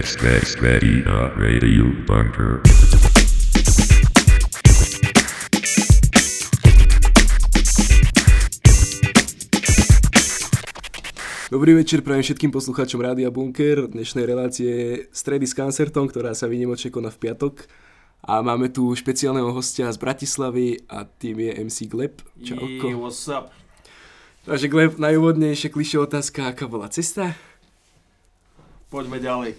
Radio bunker. Dobrý večer prajem všetkým poslucháčom Rádia Bunker, dnešnej relácie Stredy s koncertom, ktorá sa vynimočne koná v piatok. A máme tu špeciálneho hostia z Bratislavy a tým je MC Gleb. Čauko. what's up? Takže Gleb, najúvodnejšie klišé otázka, aká bola cesta? Poďme ďalej.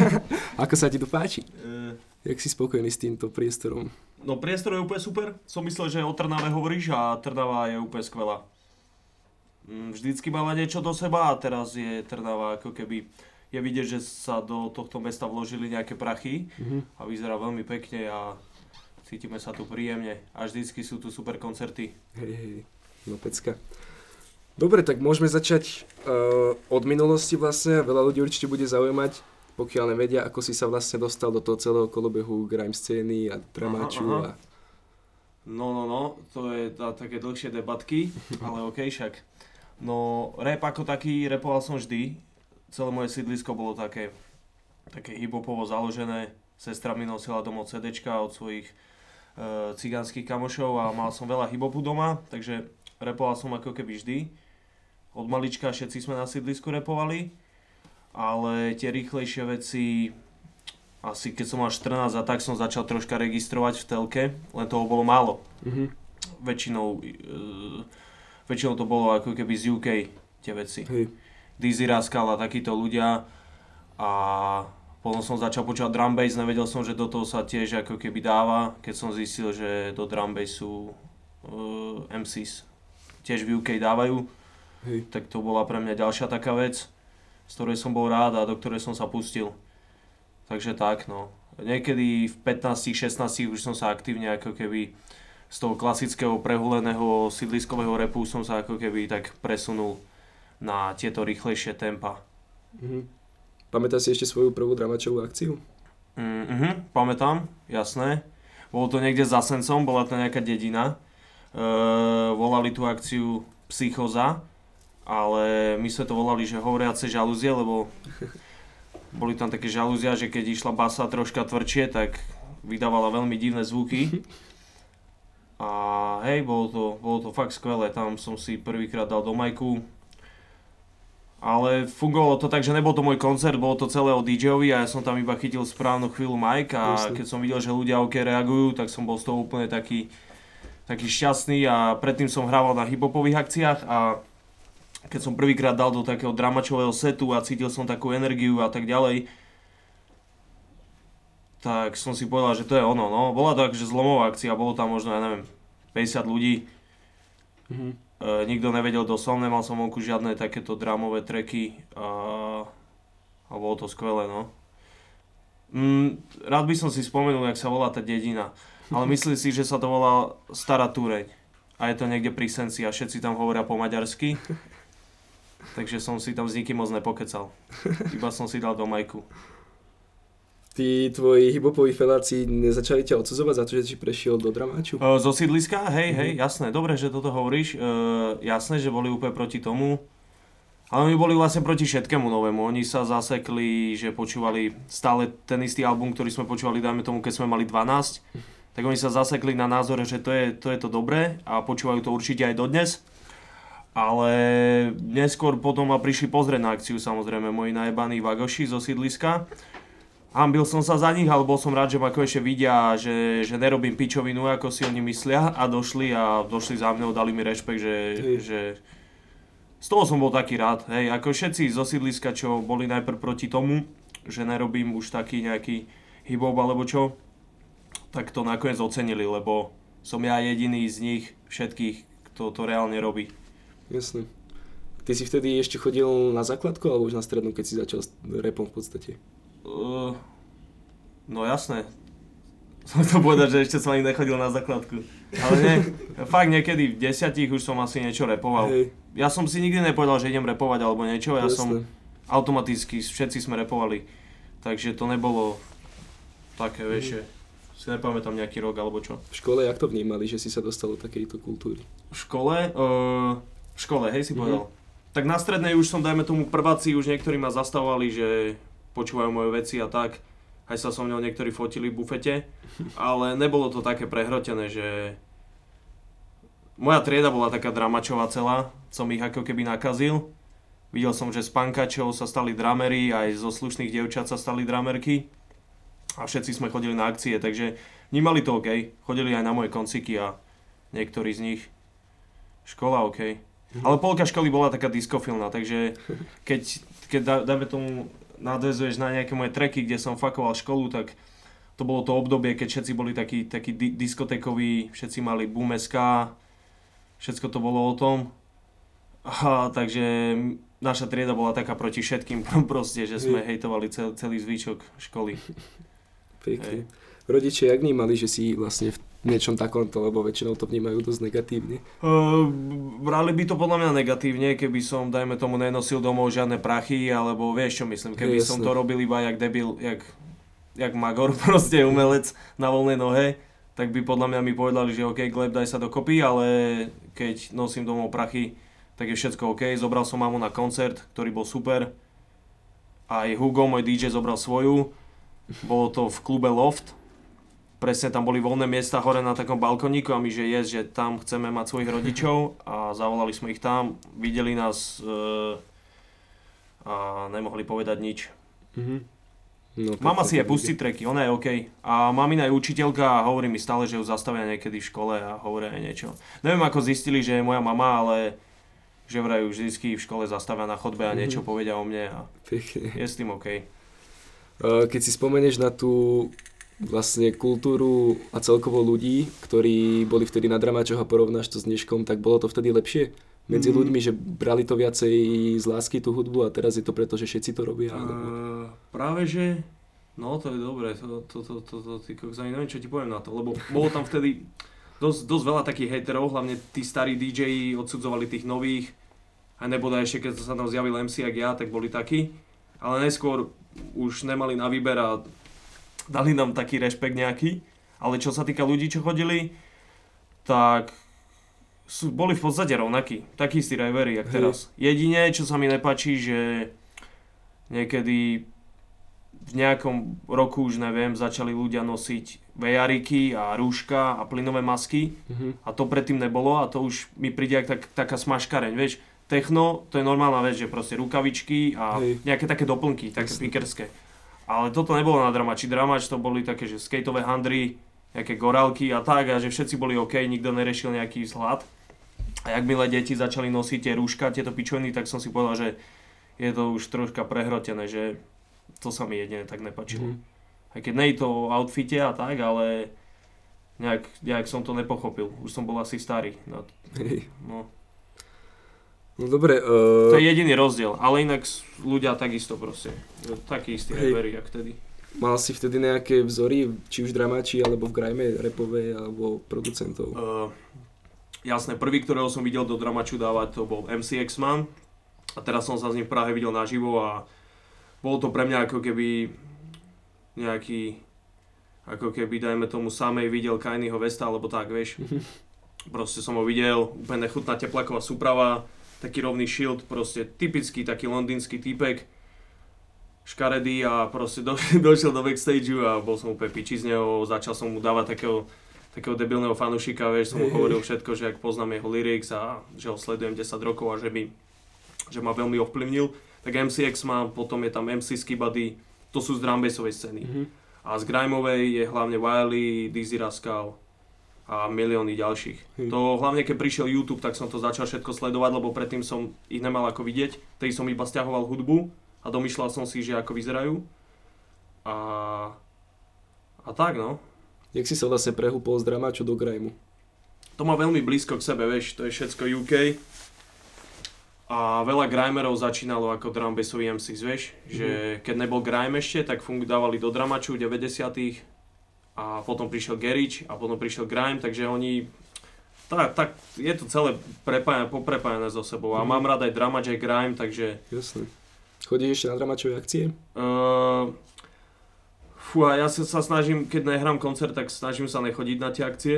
Ako sa ti tu páči? E, Jak si spokojný s týmto priestorom? no priestor je úplne super. Som myslel, že o Trnave hovoríš a Trnava je úplne skvelá. Mm, Vždycky mala niečo do seba a teraz je Trnava ako keby je vidieť, že sa do tohto mesta vložili nejaké prachy Mhm. a vyzerá veľmi pekne a cítime sa tu príjemne a vždycky sú tu super koncerty. Hej, hej, no pecka. Dobre, tak môžeme začať uh, od minulosti vlastne. Veľa ľudí určite bude zaujímať, pokiaľ nevedia, ako si sa vlastne dostal do toho celého kolobehu grime scény a dramáču. Aha, aha. A... No, no, no, to je tá, také dlhšie debatky, ale okej však. No, rap ako taký, repoval som vždy. Celé moje sídlisko bolo také, také hiphopovo založené. Sestra mi nosila domov CDčka od svojich e, cigánskych kamošov a mal som veľa hiphopu doma, takže repoval som ako keby vždy. Od malička všetci sme na sídlisku repovali, ale tie rýchlejšie veci, asi keď som mal 14 a tak som začal troška registrovať v telke, len toho bolo málo Mhm. väčšinou, uh, väčšinou to bolo ako keby z UK tie veci. Hej. Dizzy Rascal a takíto ľudia a potom som začal počúvať drum bass, nevedel som, že do toho sa tiež ako keby dáva, keď som zistil, že do drum bassu uh, MCs tiež v UK dávajú, Hej. tak to bola pre mňa ďalšia taká vec, z ktorej som bol rád a do ktorej som sa pustil. Takže tak, no. Niekedy v 15-16 už som sa aktívne ako keby z toho klasického prehuleného sídliskového repu som sa ako keby tak presunul na tieto rýchlejšie tempa. Mhm. Pamätáš si ešte svoju prvú dramačovú akciu? Mm, mhm, pamätám, jasné. Bolo to niekde za Sencom, bola to nejaká dedina. E, volali tú akciu Psychoza, ale my sme to volali, že hovoriace žalúzie, lebo boli tam také žalúzia, že keď išla basa troška tvrdšie, tak vydávala veľmi divné zvuky. A hej, bolo to, bolo to fakt skvelé, tam som si prvýkrát dal do majku. Ale fungovalo to tak, že nebol to môj koncert, bolo to celé o DJ-ovi a ja som tam iba chytil správnu chvíľu mic a Jasne. keď som videl, že ľudia OK reagujú, tak som bol z toho úplne taký, taký šťastný a predtým som hrával na hiphopových akciách a keď som prvýkrát dal do takého dramačového setu a cítil som takú energiu a tak ďalej, tak som si povedal, že to je ono, no. Bola to akože zlomová akcia, bolo tam možno, ja neviem, 50 ľudí, Mhm. e, nikto nevedel, kto som, nemal som vonku žiadne takéto drámové treky a, a bolo to skvelé, no. Mm, rád by som si spomenul, jak sa volá tá dedina, ale myslím si, že sa to volá Stará Túreň a je to niekde pri Senci a všetci tam hovoria po maďarsky. Takže som si tam s nikým moc nepokecal. Iba som si dal do majku. Tí tvoji hiphopoví feláci nezačali ťa odsudzovať za to, že si prešiel do dramáču? E, Zo sídliska? Hej, hej, jasné, dobre, že toto hovoríš. E, jasné, že boli úplne proti tomu. Ale oni boli vlastne proti všetkému novému. Oni sa zasekli, že počúvali stále ten istý album, ktorý sme počúvali, dajme tomu, keď sme mali 12. Tak oni sa zasekli na názore, že to je to, je to dobré a počúvajú to určite aj dodnes. Ale neskôr potom ma prišli pozrieť na akciu samozrejme moji najebaní vagoši zo sídliska. Hambil som sa za nich, ale bol som rád, že ma konečne vidia, že, že nerobím pičovinu, ako si oni myslia a došli a došli za mnou, dali mi rešpekt, že, že z toho som bol taký rád, hej, ako všetci zo sídliska, čo boli najprv proti tomu, že nerobím už taký nejaký hip-hop alebo čo, tak to nakoniec ocenili, lebo som ja jediný z nich všetkých, kto to reálne robí. Jasne. Ty si vtedy ešte chodil na základku alebo už na strednú, keď si začal s repom v podstate? Uh, no jasné. Som to povedať, že ešte som ani nechodil na základku. Ale nie, fakt niekedy v desiatich už som asi niečo repoval. Hej, Ja som si nikdy nepovedal, že idem repovať alebo niečo, ja som jasné. automaticky, všetci sme repovali. Takže to nebolo také, vieš, si nepamätám nejaký rok alebo čo. V škole jak to vnímali, že si sa dostal do takejto kultúry? V škole, uh, v škole, hej si Mhm. povedal. Tak na strednej už som, dajme tomu, prváci už niektorí ma zastavovali, že počúvajú moje veci a tak. Aj sa so mnou niektorí fotili v bufete, ale nebolo to také prehrotené, že moja trieda bola taká dramačová celá, som ich ako keby nakazil. Videl som, že z pankačov sa stali dramery, aj zo slušných dievčat sa stali dramerky a všetci sme chodili na akcie, takže vnímali to OK. Chodili aj na moje konciky a niektorí z nich. Škola OK. Ale polka školy bola taká diskofilná, takže keď, keď dá- dáme tomu nadvezuješ na nejaké moje treky, kde som fakoval školu, tak to bolo to obdobie, keď všetci boli takí, takí di- diskotékoví, všetci mali boom SK, všetko to bolo o tom. A, takže naša trieda bola taká proti všetkým proste, že sme hejtovali cel, celý zvyšok školy. Pekne. Rodičia, jak vnímali, že si vlastne v niečom takomto, lebo väčšinou to vnímajú dosť negatívne. Uh, brali by to podľa mňa negatívne, keby som, dajme tomu, nenosil domov žiadne prachy, alebo vieš čo myslím, keby Jasné. som to robil iba jak debil, jak, jak magor, proste umelec na voľnej nohe, tak by podľa mňa mi povedali, že OK, Gleb, daj sa dokopy, ale keď nosím domov prachy, tak je všetko OK. Zobral som mamu na koncert, ktorý bol super. Aj Hugo, môj DJ, zobral svoju. Bolo to v klube Loft, presne tam boli voľné miesta hore na takom balkoníku a my, že je, že tam chceme mať svojich rodičov a zavolali sme ich tam, videli nás e, a nemohli povedať nič. Mhm. No, Mama si je to pustí treky, ona je OK. A mamina je učiteľka a hovorí mi stále, že ju zastavia niekedy v škole a hovoria aj niečo. Neviem ako zistili, že je moja mama, ale že vraj ju vždycky v škole zastavia na chodbe a niečo povedia o mne a Pekne. je s tým OK. Uh, Keď si spomenieš na tú vlastne kultúru a celkovo ľudí, ktorí boli vtedy na dramačoch a porovnáš to s dneškom, tak bolo to vtedy lepšie medzi Mm. ľuďmi, že brali to viacej z lásky tú hudbu a teraz je to preto, že všetci to robia. Alebo... Uh, práve že, no to je dobré, to, to, to, to, to ty neviem čo ti poviem na to, lebo bolo tam vtedy dosť, dosť veľa takých hejterov, hlavne tí starí DJ odsudzovali tých nových, a neboda ešte keď sa tam zjavil MC jak ja, tak boli takí, ale neskôr už nemali na výber a dali nám taký rešpekt nejaký, ale čo sa týka ľudí, čo chodili, tak sú, boli v podstate rovnakí, takí istí rajveri, jak Hej. teraz. Jedine, čo sa mi nepačí, že niekedy v nejakom roku, už neviem, začali ľudia nosiť vejariky a rúška a plynové masky Mhm. a to predtým nebolo a to už mi príde jak tak, taká smaškareň, vieš. Techno, to je normálna vec, že proste rukavičky a Hej. nejaké také doplnky, také Jasne. pikerské. Ale toto nebolo na dramači. Dramač to boli také, že skateové handry, nejaké gorálky a tak a že všetci boli OK, nikto nerešil nejaký vzhľad. A jak milé deti začali nosiť tie rúška, tieto pičoviny, tak som si povedal, že je to už troška prehrotené, že to sa mi jedine tak nepačilo. Mhm. Aj keď nej to o outfite a tak, ale nejak, nejak som to nepochopil. Už som bol asi starý. No, no. No dobre, To uh, je jediný rozdiel, ale inak ľudia takisto proste. Taký istý Hej. raperi, jak vtedy. mal si vtedy nejaké vzory, či už dramači, alebo v grime, repové, alebo producentov? Uh, jasné, prvý, ktorého som videl do Dramaču dávať, to bol MC X-Man. A teraz som sa s ním v Prahe videl naživo a bolo to pre mňa ako keby nejaký ako keby, dajme tomu, samej videl Kanyeho Vesta, alebo tak, vieš. Proste som ho videl, úplne nechutná teplaková súprava, taký rovný shield, proste typický taký londýnsky typek, škaredý a proste do, došiel do backstageu a bol som úplne piči z neho, začal som mu dávať takého, takého debilného fanušika, vieš, som mu hovoril všetko, že ak poznám jeho lyrics a že ho sledujem 10 rokov a že, mi, že ma veľmi ovplyvnil, tak MCX má, potom je tam MC Skibady, to sú z drumbasovej scény. Mhm. A z grimeovej je hlavne Wiley, Dizzy Rascal a milióny ďalších. Hm. To hlavne keď prišiel YouTube, tak som to začal všetko sledovať, lebo predtým som ich nemal ako vidieť. Tedy som iba stiahoval hudbu a domýšľal som si, že ako vyzerajú. A, a tak no. Jak si sa vlastne prehúpol z dramaču do grime? To má veľmi blízko k sebe, vieš, to je všetko UK. A veľa grimerov začínalo ako drum bassoví MCs, vieš, že keď nebol grime ešte, tak fungu dávali do dramaču v 90 a potom prišiel Gerič a potom prišiel grime, takže oni tak, tak je to celé prepájané, poprepájané so sebou a Mhm. mám rád aj dramač, aj grime, takže Jasné. Chodíš ešte na dramačové akcie? Uh, fúha, ja sa, sa snažím, keď nehrám koncert, tak snažím sa nechodiť na tie akcie.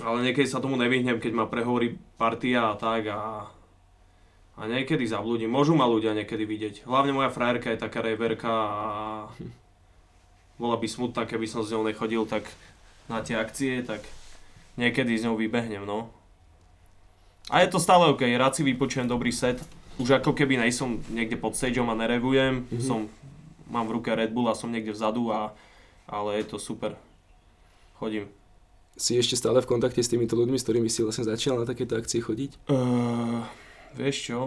Ale niekedy sa tomu nevyhnem, keď ma prehovorí partia a tak a, a A niekedy zablúdim. Môžu ma ľudia niekedy vidieť. Hlavne moja frajerka je taká reberka a bola by smutná, keby som s ňou nechodil tak na tie akcie, tak niekedy s ňou vybehnem, no. A je to stále OK, rád si vypočujem dobrý set. Už ako keby nejsom niekde pod stageom a nerevujem, Mhm. som, mám v ruke Red Bull a som niekde vzadu, a, ale je to super. Chodím. Si ešte stále v kontakte s týmito ľuďmi, s ktorými si vlastne začal na takéto akcie chodiť? Uh, vieš čo,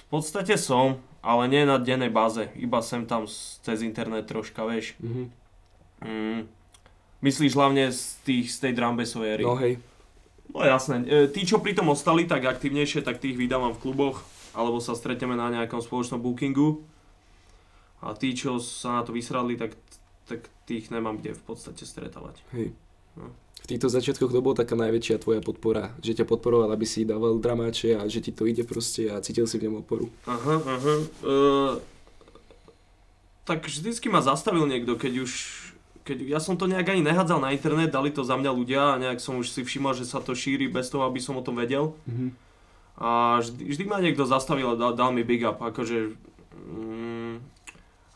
v podstate som, ale nie na dennej báze, iba sem tam cez internet troška, vieš. Mhm. Mm. Myslíš hlavne z, tých, z tej drambesovej éry? No hej, No jasné, e, tí, čo pri tom ostali tak aktívnejšie, tak tých vydávam v kluboch, alebo sa stretneme na nejakom spoločnom bookingu. A tí, čo sa na to vysradli, tak, tak tých nemám kde v podstate stretávať. hej. No. V týchto začiatkoch to bola taká najväčšia tvoja podpora, že ťa podporoval, aby si dával dramáče a že ti to ide proste a cítil si v ňom oporu. Aha, aha. E, tak vždycky ma zastavil niekto, keď už... Keď, ja som to nejak ani nehádzal na internet, dali to za mňa ľudia a nejak som už si všimol, že sa to šíri bez toho, aby som o tom vedel. Mhm. A vždy, vždy ma niekto zastavil a dal, dal mi big up, akože... Mm,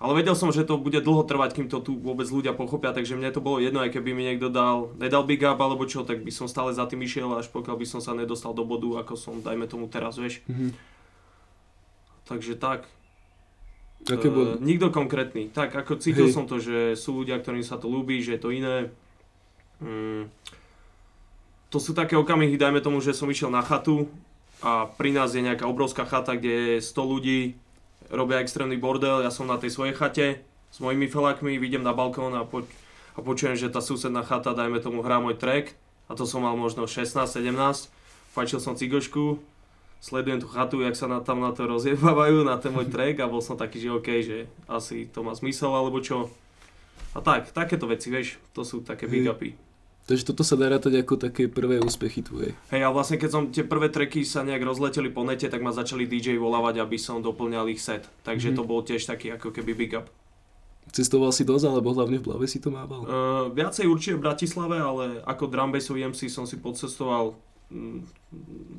ale vedel som, že to bude dlho trvať, kým to tu vôbec ľudia pochopia, takže mne to bolo jedno, aj keby mi niekto dal, nedal big up alebo čo, tak by som stále za tým išiel, až pokiaľ by som sa nedostal do bodu, ako som, dajme tomu teraz, vieš. Mhm. Takže tak. Aké E, bol? nikto konkrétny. Tak, ako cítil Hej. som to, že sú ľudia, ktorým sa to ľúbi, že je to iné. Mm, to sú také okamihy, dajme tomu, že som išiel na chatu a pri nás je nejaká obrovská chata, kde je 100 ľudí, robia extrémny bordel, ja som na tej svojej chate s mojimi felákmi, vidím na balkón a, po, a počujem, že tá susedná chata, dajme tomu, hrá môj track a to som mal možno 16-17, fajčil som cigošku, sledujem tú chatu, jak sa na, tam na to rozjebávajú, na ten môj track a bol som taký, že OK, že asi to má zmysel alebo čo. A tak, takéto veci, vieš, to sú také big upy. Takže toto sa dá rátať ako také prvé úspechy tvoje. Hej, a vlastne keď som tie prvé tracky sa nejak rozleteli po nete, tak ma začali DJ volávať, aby som doplňal ich set. Takže Mhm. to bol tiež taký ako keby big up. Cestoval si dosť, alebo hlavne v Blave si to mával? Uh, viacej určite v Bratislave, ale ako drumbasový MC som si podcestoval mm,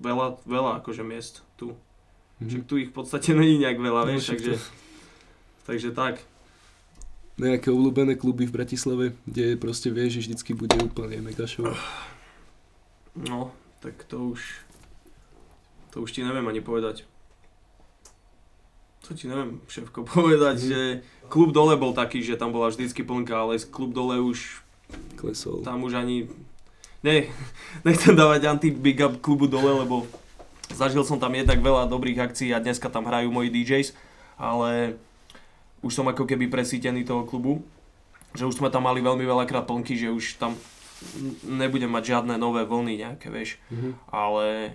veľa, veľa akože miest tu. Mhm. Čiže tu ich v podstate není nejak veľa, No, vieš, takže, takže tak. Nejaké obľúbené kluby v Bratislave, kde proste vieš, že vždycky bude úplne mega show. No, tak to už, to už ti neviem ani povedať. To ti neviem, šéfko, povedať, Mhm. že klub dole bol taký, že tam bola vždycky plnka, ale klub dole už, Klesol. tam už ani, ne, nechcem dávať anti-big up klubu dole, lebo zažil som tam jednak veľa dobrých akcií a dneska tam hrajú moji DJs, ale už som ako keby presítený toho klubu, že už sme tam mali veľmi veľakrát plnky, že už tam nebudem mať žiadne nové vlny nejaké, vieš Mhm. ale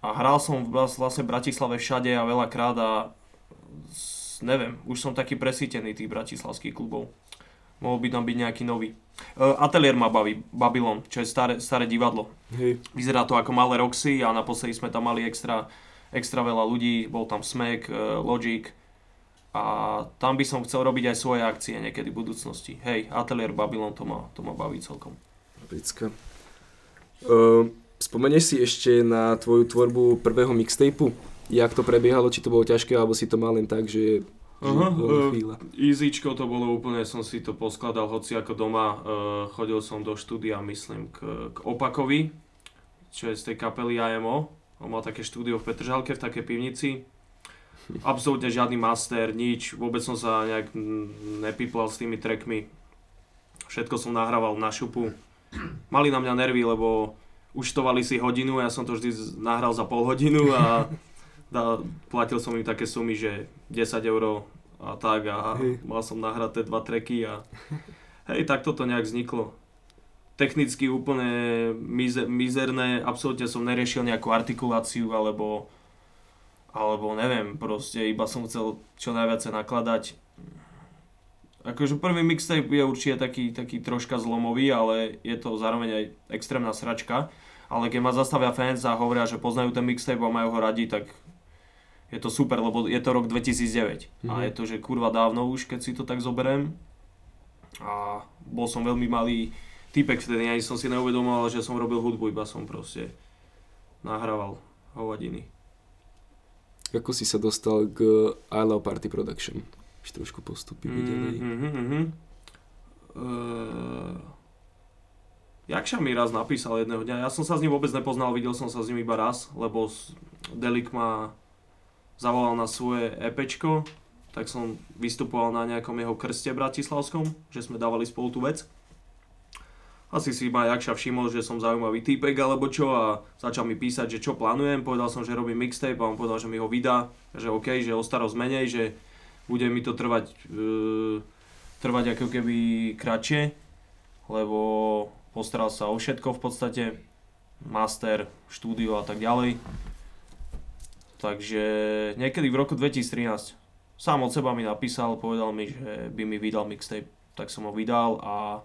a hral som v- vlastne Bratislave všade a veľakrát a neviem, už som taký presítený tých bratislavských klubov. Mohol by tam byť nejaký nový. Uh, ateliér ma baví, Babylon, čo je staré, staré divadlo. Hej. Vyzerá to ako malé Roxy a naposledy sme tam mali extra, extra veľa ľudí, bol tam Smek, uh, Logic a tam by som chcel robiť aj svoje akcie niekedy v budúcnosti. Hej, Ateliér Babylon, to ma, to ma baví celkom. Pecka. Uh, spomenieš si ešte na tvoju tvorbu prvého mixtapeu? Jak to prebiehalo, či to bolo ťažké, alebo si to mal len tak, že, Aha, chvíľa. Easyčko to bolo úplne, som si to poskladal hoci ako doma. Uh, chodil som do štúdia, myslím, k, k Opakovi, čo je z tej kapely IMO. On mal také štúdio v Petržalke, v takej pivnici. Absolútne žiadny master, nič. Vôbec som sa nejak nepíplal s tými trackmi. Všetko som nahrával na šupu. Mali na mňa nervy, lebo účtovali si hodinu, ja som to vždy nahral za pol hodinu a da, platil som im také sumy, že 10 eur a tak a mal som nahrať tie dva treky a hej, tak toto nejak vzniklo. Technicky úplne mize, mizerné, absolútne som neriešil nejakú artikuláciu alebo alebo neviem, proste iba som chcel čo najviac nakladať. Akože prvý mixtape je určite taký, taký troška zlomový, ale je to zároveň aj extrémna sračka. Ale keď ma zastavia fans a hovoria, že poznajú ten mixtape a majú ho radi, tak je to super, lebo je to rok 2009. A Mhm. je to, že kurva dávno už, keď si to tak zoberiem. A bol som veľmi malý typek vtedy, ani som si neuvedomoval, že som robil hudbu, iba som proste nahrával hovadiny. Ako si sa dostal k I Love Party Production? Ešte trošku postupíme Mm, ďalej. mhm, mhm. Uh, Jakša mi raz napísal jedného dňa, ja som sa s ním vôbec nepoznal, videl som sa s ním iba raz, lebo Delik ma zavolal na svoje EPčko, tak som vystupoval na nejakom jeho krste bratislavskom, že sme dávali spolu tú vec. Asi si ma Jakša všimol, že som zaujímavý týpek alebo čo a začal mi písať, že čo plánujem, povedal som, že robím mixtape a on povedal, že mi ho vydá, že OK, že o starosť menej, že bude mi to trvať, e, trvať ako keby kratšie, lebo postaral sa o všetko v podstate, master, štúdio a tak ďalej. Takže niekedy v roku 2013 sám od seba mi napísal, povedal mi, že by mi vydal mixtape, tak som ho vydal a,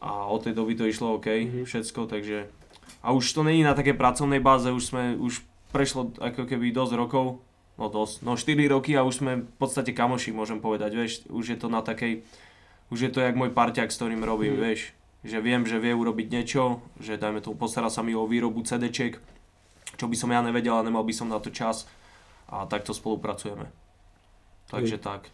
a od tej doby to išlo OK, Mhm. všetko, takže a už to není na také pracovnej báze, už sme, už prešlo ako keby dosť rokov, no dosť, no 4 roky a už sme v podstate kamoši, môžem povedať, vieš, už je to na takej, už je to jak môj parťák, s ktorým robím, Mhm. vieš, že viem, že vie urobiť niečo, že dajme tomu, postará sa mi o výrobu CDček, čo by som ja nevedel a nemal by som na to čas a takto spolupracujeme. Takže tak.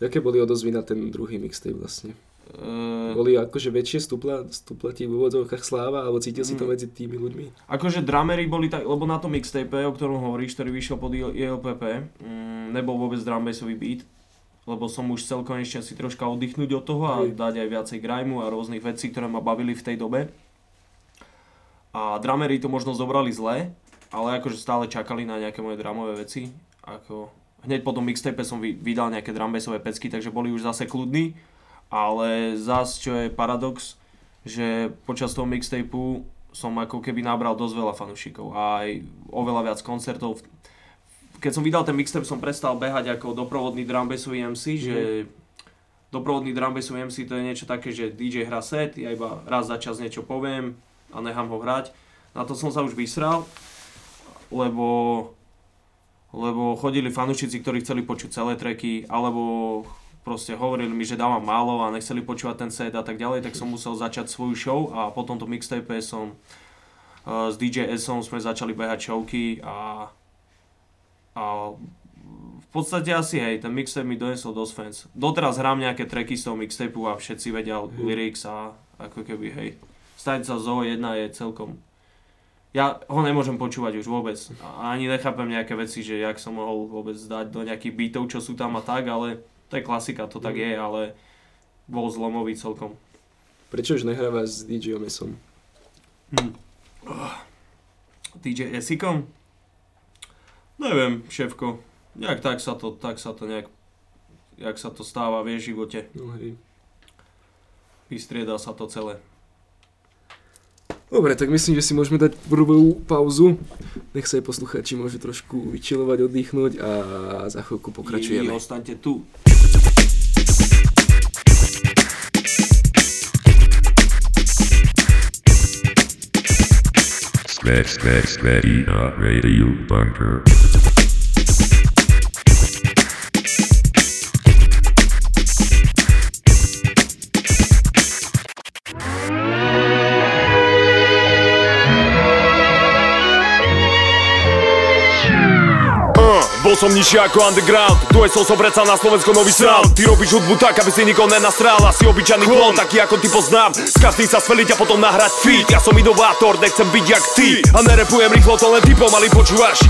Jaké boli odozvy na ten druhý mixtape vlastne? E, Boli akože väčšie stupla, stupla ti v úvodzovkách sláva, alebo cítil si to Mm. medzi tými ľuďmi? Akože dramery boli tak, lebo na tom mixtape, o ktorom hovoríš, ktorý vyšiel pod ILPP, mm, nebol vôbec drumbassový beat, lebo som už chcel konečne si troška oddychnúť od toho a Hej. dať aj viacej grimeu a rôznych vecí, ktoré ma bavili v tej dobe. A dramery to možno zobrali zle, ale akože stále čakali na nejaké moje dramové veci. Ako, hneď po tom mixtape som vy- vydal nejaké drumbassové pecky, takže boli už zase kľudní. Ale zas, čo je paradox, že počas toho mixtapeu som ako keby nabral dosť veľa fanúšikov a aj oveľa viac koncertov. Keď som vydal ten mixtape, som prestal behať ako doprovodný drumbassový MC, že doprovodný drumbassový MC to je niečo také, že DJ hrá set, ja iba raz za čas niečo poviem a nechám ho hrať. Na to som sa už vysral, lebo, lebo chodili fanúšici, ktorí chceli počuť celé treky, alebo proste hovorili mi, že dávam málo a nechceli počúvať ten set a tak ďalej, tak som musel začať svoju show a po tomto mixtape som uh, s DJ S-om sme začali behať showky a, a v podstate asi hej, ten mixtape mi donesol dosť fans. Doteraz hrám nejaké tracky z toho mixtapeu a všetci vedia lyrics a ako keby hej. Stanica Zoo 1 je celkom ja ho nemôžem počúvať už vôbec. A ani nechápem nejaké veci, že jak som mohol vôbec dať do nejakých beatov, čo sú tam a tak, ale to je klasika, to tak je, ale bol zlomový celkom. Prečo už nehrávaš s DJ Omesom? Hm. DJ Esikom? Neviem, šéfko. Nejak tak sa to, tak sa to nejak, jak sa to stáva, v živote. No hej. Vystrieda sa to celé. Dobre, tak myslím, že si môžeme dať prvú pauzu. Nech sa aj poslucháči môžu trošku vyčilovať, oddychnúť a za chvíľku pokračujeme. I ostaňte tu. Spread, spread, spread, radio bunker. Bol som nižšie ako underground. Je som predsa na Slovensko nový sound Ty robíš hudbu tak, aby si nikoho nenastral. Asi obyčajný klon, taký ako ty poznám. S každým sa sveliť a potom nahrať feat. Ja som inovátor, nechcem byť jak ty. A nerepujem rýchlo, to len ty pomaly počúvaš?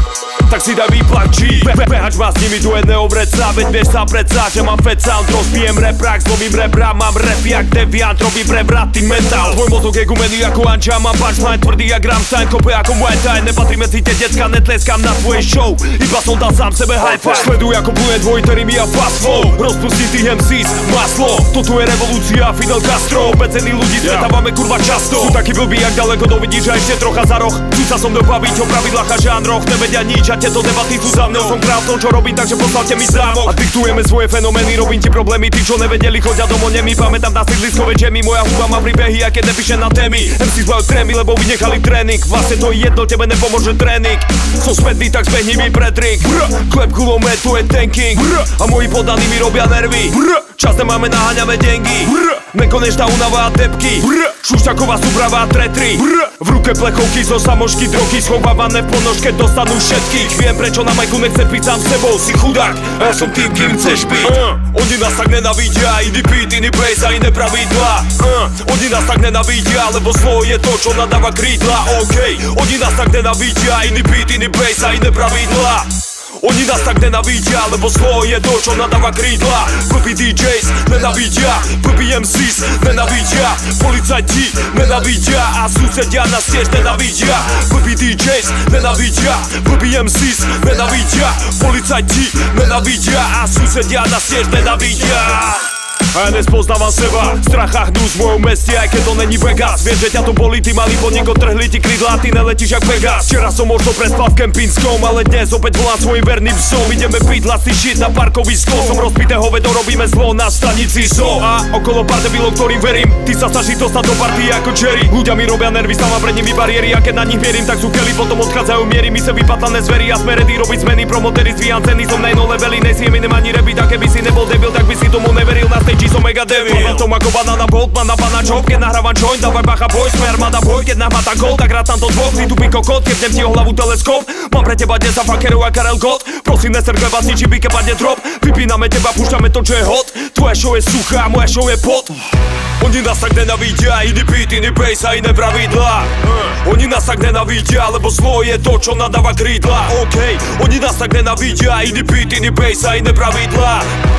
Tak si daj be- Behač ma s nimi, tu je neovreca Veď vieš sa predsa, že mám fat sound. Rozbijem reprak, zlomím rebra Mám rap jak deviant, robím prevratý mentál Tvoj mozog je gumený ako Anča. Mám punchline tvrdý jak Rammstein. Kope ako Muay Thai. Nepatrí medzi tie decka, netleskam na tvojej show. Iba som dal sám sebe high five Sleduj ako pluje dvojité rimy a flow Rozpustí tých MCs, maslo. Toto je revolúcia, Fidel Castro. Obecený ľudí stretávame kurva často. Sú takí blbí, jak ďaleko dovidíš a ešte trocha za roh. Chcú sa som dobaviť o pravidlách a žánroch. Nevedia nič a tieto debaty sú za mnou. Som král v tom, čo robím, takže poslavte mi zámok A diktujeme svoje fenomény, robím ti problémy. Tí, čo nevedeli, chodia domov nemi. Pamätám na sídlisko večemi, moja hudba má príbehy, aké nepíše na témy. MC majú trémy, lebo vynechali tréning. Vlastne to je jedno, tebe nepomôže tréning. Som spätný, tak zbehni mi Brr, Klep kulomet, to je tanking. A moji podaní mi robia nervy. Čas nemáme, naháňame dengy. Nekonečná únava a tepky. Šušťaková súprava a tretry. V ruke plechovky zo samošky drogy Schovávané v ponožke dostanú všetkých. Viem prečo na majku nechce piť sám sebou Si chudák. Ja som tým, kým chceš byť. Uh, Oni nás tak nenavidia Iný beat, iný bass a iné pravidlá. Uh, Oni nás tak nenavidia Lebo slovo je to, čo nadáva krídla. OK. Oni nás tak nenavidia Iný beat, iný bass a iné pravidlá oni nás tak nenavidia, lebo slovo je to, čo nadáva krídla. Blbý DJs nenavidia, blbý MCs nenavidia. Policajti nenavidia. A susedia nás tiež nenavidia. Blbý DJs nenavidia, blbý MCs nenavidia. Policajti nenavidia. A susedia nás tiež nenavidia a ja nespoznávam seba. Strach a hnus v mojom meste, aj keď to není Vegas. Vieš, že ťa to boli, ty malý podnik, trhli ti krídla Ty neletíš jak Vegas. Včera som možno prespal v kempinskom Ale dnes opäť volám svojim verným psom. Ideme piť vlastný shit na parkovisko Som rozpité hovedo, robíme zlo na stanici so A okolo pár debilov, ktorým verím Ty sa snaží dostať do party ako Jerry. Ľudia mi robia nervy, stávam pred nimi bariéry. A keď na nich mierim, tak sú keli, potom odchádzajú miery. My sa vypatlané zvery a sme ready robiť zmeny. Promotery zvíjam ceny, som na jedno leveli inem ani rebiť, a keby si nebol debil, tak by si tomu neveril Na stage som mega devil. som ako banana bolt, mám na pana job Keď nahrávam joint, dávaj bacha boj Sme armáda boj, keď nahmata gol Tak rád tam to dvoch, si tu kokot Keď ti o hlavu teleskop. Mám pre teba dnes a fuckerov a Karel Gott. Prosím, neser chleba, zničí by padne drop. Vypíname teba, púšťame to, čo je hot. Tvoja show je suchá, moja show je pot. Oni nás tak nenavidia, iný beat, iný bass a iné pravidlá. Oni nás tak nenavidia, lebo zlo je to, čo nadáva krídla. OK, oni nás tak nenavidia, iný beat, iný bass a iné pravidlá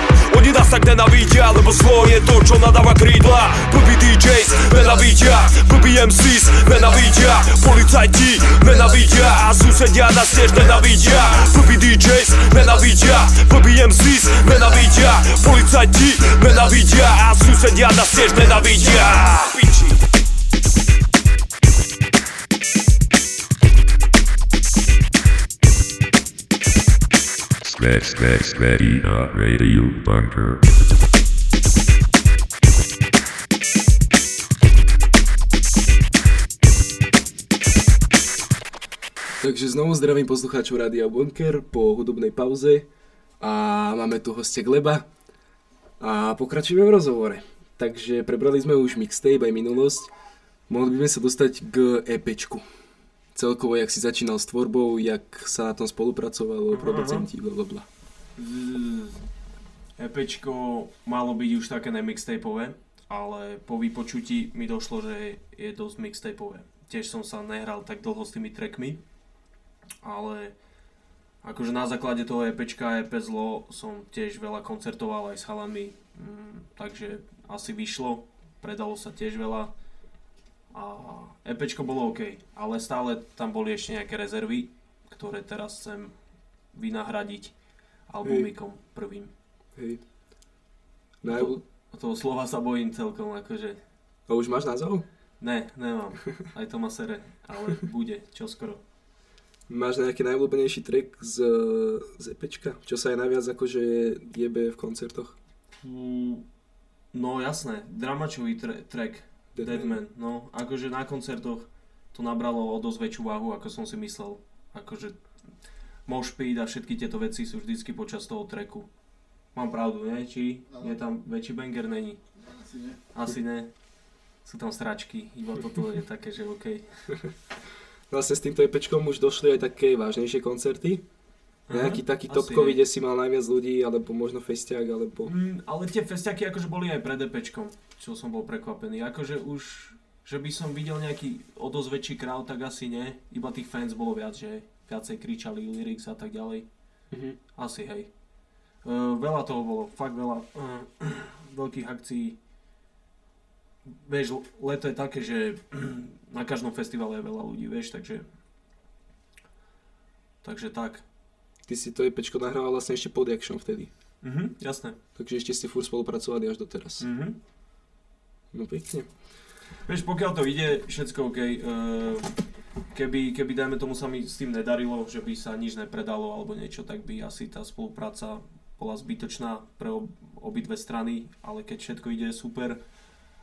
nenavidia, lebo zlo je to, čo nadáva krídla. Blbý DJs nenavidia, blbý MCs nenavidia Policajti nenavidia a susedia nás tiež nenavidia Blbý DJs nenavidia, blbý MCs nenavidia Policajti nenavidia a susedia nás tiež nenavidia Piči. Square, square, dot radio bunker. Takže znovu zdravím poslucháčov Rádia Bunker po hudobnej pauze a máme tu hostia Gleba a pokračujeme v rozhovore. Takže prebrali sme už mixtape aj minulosť, mohli by sme sa dostať k EPčku. Celkovo, jak si začínal s tvorbou, jak sa na tom spolupracovalo, producenti, blablabla. EPčko malo byť už také nemixtapeové, ale po vypočutí mi došlo, že je dosť mixtapeové. Tiež som sa nehral tak dlho s tými trackmi, ale akože na základe toho EPčka EP Zlo som tiež veľa koncertoval aj s chalami, mm, takže asi vyšlo, predalo sa tiež veľa a EPčko bolo OK, ale stále tam boli ešte nejaké rezervy, ktoré teraz chcem vynahradiť albumikom prvým. Hej. To, Najv... toho slova sa bojím celkom, akože A už máš názov? ne, nemám, aj to ma sere, ale bude, čoskoro. Máš nejaký najobľúbenejší track z, z EPčka? Čo sa aj najviac akože jebe v koncertoch? Mm, No jasné, dramačový track, Deadman, no akože na koncertoch to nabralo o dosť väčšiu váhu, ako som si myslel. Akože Moshpit a všetky tieto veci sú vždycky počas toho tracku. Mám pravdu, nie? Či je tam väčší banger? Není. Asi nie. Asi ne. Sú tam sračky, iba toto je také, že OK. Vlastne s týmto EPčkom už došli aj také vážnejšie koncerty. Nejaký taký asi topkový, kde si mal najviac ľudí, alebo možno festiak, alebo... Mm, ale tie festiaky akože boli aj pred EPčkom, čo som bol prekvapený. Akože už, že by som videl nejaký o dosť väčší crowd, tak asi nie. Iba tých fans bolo viac, že viacej kričali lyrics a tak ďalej. Mhm. Asi hej. Uh, veľa toho bolo, fakt veľa uh, veľkých akcií. Vieš, leto je také, že na každom festivale je veľa ľudí, vieš, takže... Takže tak. Ty si to EPčko nahrával vlastne ešte pod Action vtedy. Mhm, jasné. Takže ešte ste furt spolupracovali až doteraz. Mhm. No pekne. Vieš, pokiaľ to ide, všetko OK. Uh, keby, keby, dajme tomu, sa mi s tým nedarilo, že by sa nič nepredalo alebo niečo, tak by asi tá spolupráca bola zbytočná pre ob, obidve strany, ale keď všetko ide super,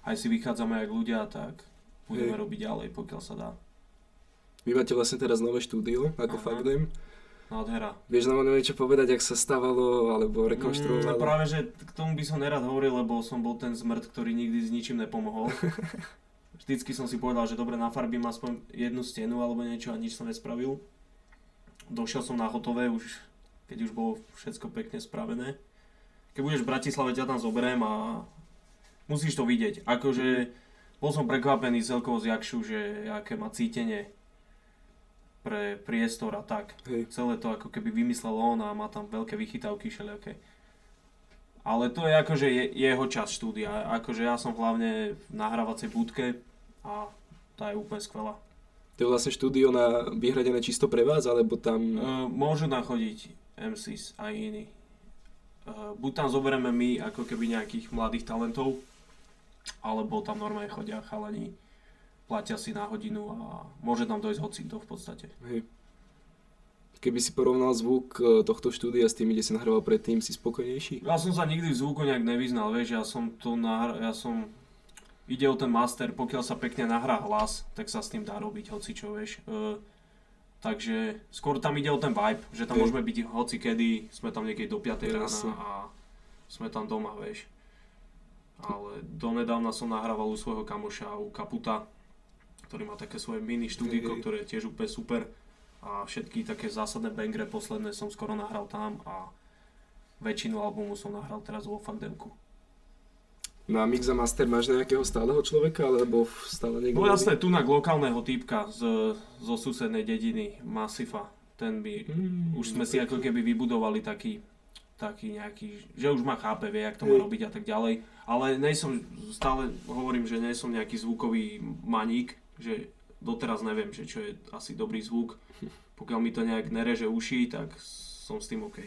aj si vychádzame jak ľudia, tak budeme Hej. robiť ďalej, pokiaľ sa dá. Vy máte vlastne teraz nové štúdio, ako Aha. Fagdem. Nádhera. Vieš nám o ňom niečo povedať, ak sa stávalo, alebo Mm, rekonštruovalo? práve, že k tomu by som nerad hovoril, lebo som bol ten zmrt, ktorý nikdy s ničím nepomohol. Vždycky som si povedal, že dobre, nafarbím aspoň jednu stenu alebo niečo a nič som nespravil. Došiel som na hotové, už, keď už bolo všetko pekne spravené. Keď budeš v Bratislave, ťa tam zoberiem a musíš to vidieť. Akože bol som prekvapený celkovo z Jakšu, že aké má cítenie pre priestor a tak. Hej. Celé to ako keby vymyslel on a má tam veľké vychytávky všelijaké. Ale to je akože je, jeho časť štúdia. Akože ja som hlavne v nahrávacej budke a tá je úplne skvelá. To je vlastne štúdio na vyhradené čisto pre vás, alebo tam... Uh, môžu nachodiť MCs aj iní. Uh, buď tam zoberieme my ako keby nejakých mladých talentov, alebo tam normálne chodia chalani, platia si na hodinu a môže tam dojsť hocikto v podstate. Hej. Keby si porovnal zvuk e, tohto štúdia s tým, kde si nahrával predtým, si spokojnejší? Ja som sa nikdy v zvuku nejak nevyznal, vieš, ja som to nahr- ja som ide o ten master, pokiaľ sa pekne nahrá hlas, tak sa s tým dá robiť hocičo, vieš. E, takže skôr tam ide o ten vibe, že tam Hej. môžeme byť hoci kedy, sme tam niekedy do 5 rána a sme tam doma, vieš. Ale donedávna som nahrával u svojho kamoša, u Kaputa, ktorý má také svoje mini štúdiko, ktoré je tiež úplne super. A všetky také zásadné bangre posledné som skoro nahral tam a väčšinu albumu som nahral teraz vo Fandemku. Na Mix a Master máš nejakého stáleho človeka, alebo stále niekto? No jasné, tu na lokálneho týpka z, zo susednej dediny, Masifa. Ten by, Mm, už sme si ako keby vybudovali taký, taký nejaký, že už ma chápe, vie, jak to má robiť a tak ďalej. Ale nejsom, stále hovorím, že nie som nejaký zvukový maník, že doteraz neviem, že čo je asi dobrý zvuk. Pokiaľ mi to nejak nereže uši, tak som s tým OK.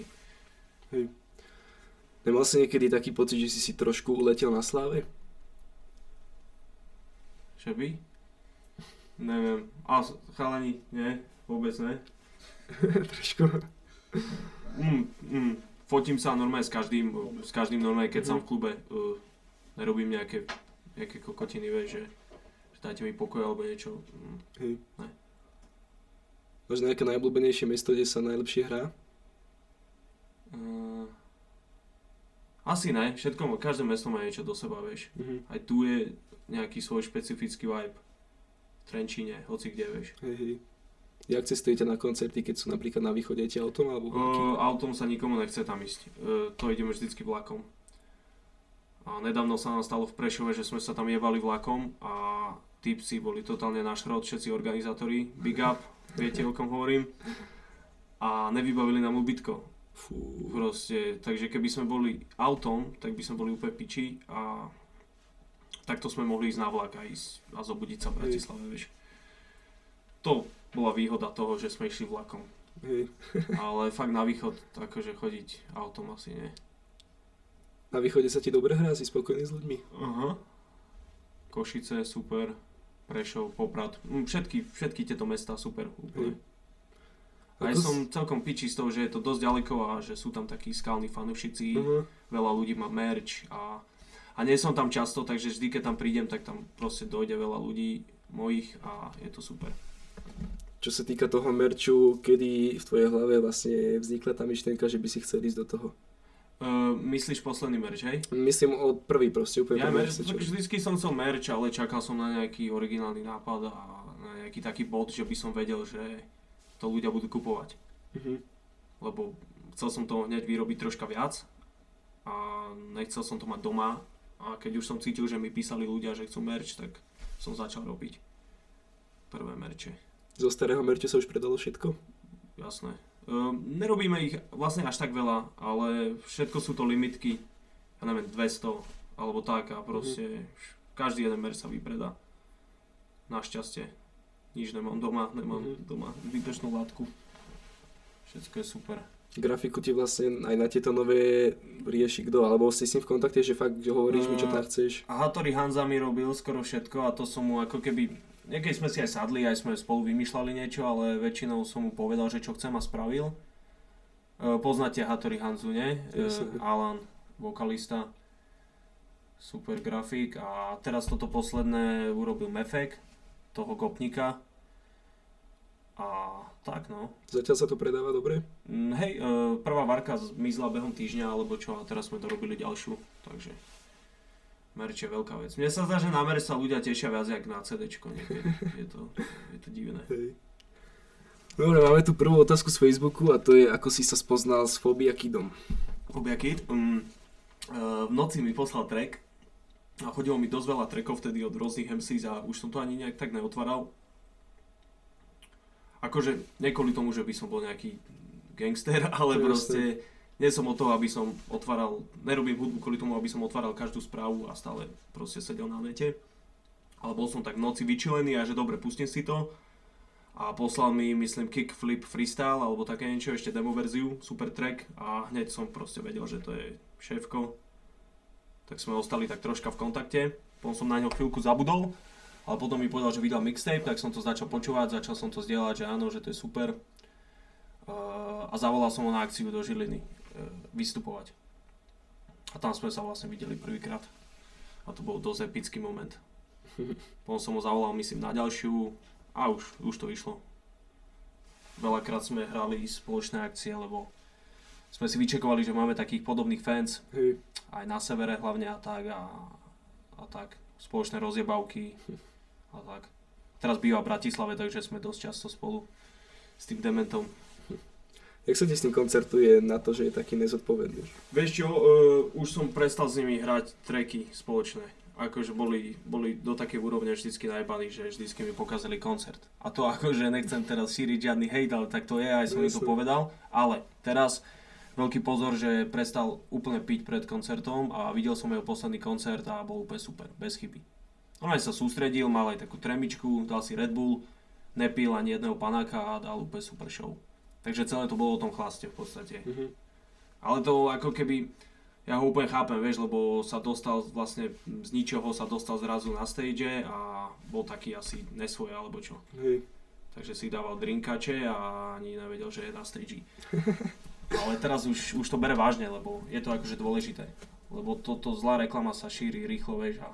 Nemal si niekedy taký pocit, že si si trošku uletel na sláve? Že by? Neviem. A chalani, nie, vôbec ne. trošku. Mm, mm, fotím sa normálne s každým, s každým normálne, keď som v klube. Uh, nerobím nejaké, nejaké kokotiny, vieš, že dajte mi pokoj alebo niečo. Mm. Hej. Ne. Máš nejaké najobľúbenejšie miesto, kde sa najlepšie hrá? Uh, asi ne, všetko, každé mesto má niečo do seba, vieš. Mhm. Aj tu je nejaký svoj špecifický vibe. V Trenčíne, hoci kde, vieš. Hej, hej. Jak cestujete na koncerty, keď sú napríklad na východe, idete autom alebo vlakom? Uh, autom sa nikomu nechce tam ísť. Uh, to ideme vždycky vlakom. A nedávno sa nám stalo v Prešove, že sme sa tam jebali vlakom a typci boli totálne na šrot, všetci organizátori, big up, viete o kom hovorím. A nevybavili nám ubytko. Fú. Proste, takže keby sme boli autom, tak by sme boli úplne piči a takto sme mohli ísť na vlak a ísť a zobudiť sa v Bratislave, vieš. To bola výhoda toho, že sme išli vlakom. Hej. Ale fakt na východ, akože chodiť autom asi nie. Na východe sa ti dobre hrá, si spokojný s ľuďmi? Aha. Košice, super. Prešov, Poprad. Všetky, všetky tieto mestá super úplne. Aj s- som celkom piči z toho, že je to dosť ďaleko a že sú tam takí skalní fanúšici, Aha. veľa ľudí má merch a, a nie som tam často, takže vždy, keď tam prídem, tak tam proste dojde veľa ľudí mojich a je to super. Čo sa týka toho merču, kedy v tvojej hlave vlastne vznikla tá myšlienka, že by si chcel ísť do toho? Uh, myslíš posledný merch, hej? Myslím od prvý proste, úplne Ja prvý, merch, tak vždycky som chcel merch, ale čakal som na nejaký originálny nápad a na nejaký taký bod, že by som vedel, že to ľudia budú kupovať. Mhm. Lebo chcel som toho hneď vyrobiť troška viac a nechcel som to mať doma a keď už som cítil, že mi písali ľudia, že chcú merch, tak som začal robiť prvé merče. Zo starého merču sa už predalo všetko? Jasné. Um, nerobíme ich vlastne až tak veľa, ale všetko sú to limitky, ja neviem, 200 alebo tak a proste každý jeden mer sa vypredá. Našťastie. Nič nemám doma, nemám Mhm. doma výdržnú látku. Všetko je super. Grafiku ti vlastne aj na tieto nové rieši kto? Alebo si s ním v kontakte, že fakt, že hovoríš mi, čo tam chceš? A Hattori Hanza mi robil skoro všetko a to som mu ako keby... Niekedy sme si aj sadli, aj sme spolu vymýšľali niečo, ale väčšinou som mu povedal, že čo chcem a spravil. E, poznáte Hattori Hanzu, nie? E. Alan, vokalista. Super grafik. A teraz toto posledné urobil Mefek, toho gopnika. A tak no. Zatiaľ sa to predáva dobre? Mm, Hej, e, prvá varka zmizla behom týždňa alebo čo a teraz sme dorobili ďalšiu, takže merč je veľká vec. Mne sa zdá, že na merč sa ľudia tešia viac jak na niekedy. Je to, je to divné. Hej. Dobre, máme tu prvú otázku z Facebooku a to je, ako si sa spoznal s Phobia Kidom. Obia Kid, um, v noci mi poslal track a chodilo mi dosť veľa trackov vtedy od rôznych MCs a už som to ani nejak tak neotváral. Akože, nie kvôli tomu, že by som bol nejaký gangster, ale Jasne. proste nie som od toho, aby som otváral, nerobím hudbu kvôli tomu, aby som otváral každú správu a stále proste sedel na nete. Ale bol som tak v noci vyčilený a že dobre, pustím si to. A poslal mi, myslím, Kickflip Freestyle alebo také niečo, ešte demo verziu, super track a hneď som proste vedel, že to je šéfko. Tak sme ostali tak troška v kontakte, potom som na ňo chvíľku zabudol, ale potom mi povedal, že vydal mixtape, tak som to začal počúvať, začal som to zdieľať, že áno, že to je super. A zavolal som ho na akciu do Žiliny vystupovať. A tam sme sa vlastne videli prvýkrát. A to bol dosť epický moment. Potom som ho zavolal, myslím, na ďalšiu a už, už to vyšlo. Veľakrát sme hrali spoločné akcie, lebo sme si vyčekovali, že máme takých podobných fans, Hej. aj na severe hlavne a tak a, a tak. Spoločné rozjebavky a tak. Teraz býva v Bratislave, takže sme dosť často spolu s tým dementom. Jak sa ti s ním koncertuje na to, že je taký nezodpovedný? Vieš čo, uh, už som prestal s nimi hrať treky spoločné. Akože boli, boli do takej úrovne vždycky najbaní, že vždycky mi pokazili koncert. A to akože nechcem teraz šíriť žiadny hejt, ale tak to je, aj som im to povedal. Ale teraz veľký pozor, že prestal úplne piť pred koncertom a videl som jeho posledný koncert a bol úplne super, bez chyby. On aj sa sústredil, mal aj takú tremičku, dal si Red Bull, nepil ani jedného panáka a dal úplne super show. Takže celé to bolo o tom chlaste v podstate. Mhm. Ale to ako keby, ja ho úplne chápem, vieš, lebo sa dostal vlastne z ničoho sa dostal zrazu na stage a bol taký asi nesvoj alebo čo. Hej. Takže si dával drinkače a ani nevedel, že je na stage. Ale teraz už, už to bere vážne, lebo je to akože dôležité. Lebo toto zlá reklama sa šíri rýchlo, vieš, a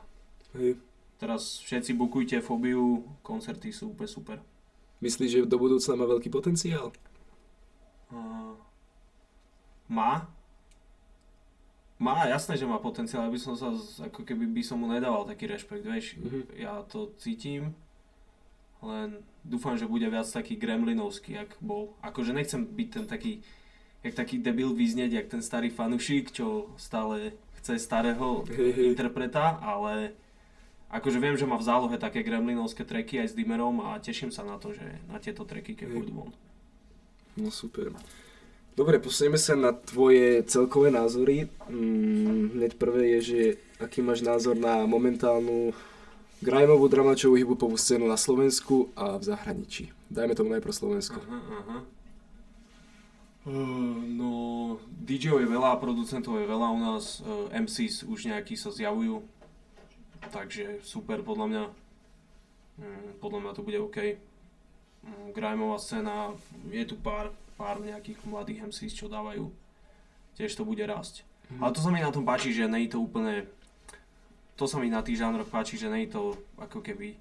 Hej. teraz všetci bukujte fóbiu, koncerty sú úplne super. Myslíš, že do budúcna má veľký potenciál? Uh, má. Má, jasné, že má potenciál, aby som sa, ako keby by som mu nedával taký rešpekt, vieš. Mhm. Ja to cítim, len dúfam, že bude viac taký gremlinovský, jak bol. Akože nechcem byť ten taký, jak taký debil vyznieť, jak ten starý fanušik, čo stále chce starého interpreta, ale akože viem, že má v zálohe také gremlinovské treky aj s Dimmerom a teším sa na to, že na tieto treky, keď pôjdu von. No super. Dobre, posunieme sa na tvoje celkové názory. Mm, hneď prvé je, že aký máš názor na momentálnu grimeovú dramačovú hiphopovú scénu na Slovensku a v zahraničí. Dajme tomu najprv Slovensko. Aha, aha. Uh, no, DJ-ov je veľa, producentov je veľa u nás, uh, MCs už nejakí sa zjavujú, takže super podľa mňa. Mm, podľa mňa to bude OK. Mm, grimeová scéna, je tu pár, pár nejakých mladých MCs, čo dávajú. Tiež to bude rásť. Ale to sa mi na tom páči, že nie je to úplne... To sa mi na tých žánroch páči, že nie je to ako keby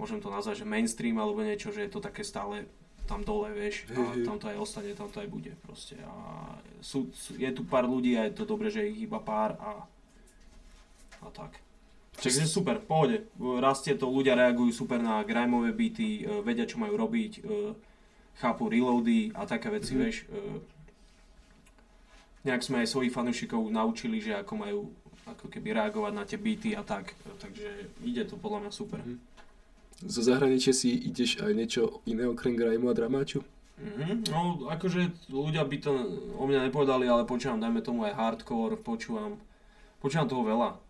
môžem to nazvať, že mainstream alebo niečo, že je to také stále tam dole, vieš, a tam to aj ostane, tam to aj bude proste. A sú, sú, je tu pár ľudí a je to dobré, že ich iba pár a, a tak. Takže super, pohode. Rastie to, ľudia reagujú super na grimeové beaty, e, vedia, čo majú robiť, e, chápu reloady a také veci, Mhm. vieš. e, Nejak sme aj svojich fanúšikov naučili, že ako majú ako keby reagovať na tie beaty a tak. Takže ide to podľa mňa super. Mhm. Zo zahraničia si ideš aj niečo iné okrem grimeu a dramáču? Mhm, no akože ľudia by to o mňa nepovedali, ale počúvam, dajme tomu aj hardcore, počúvam, počúvam toho veľa.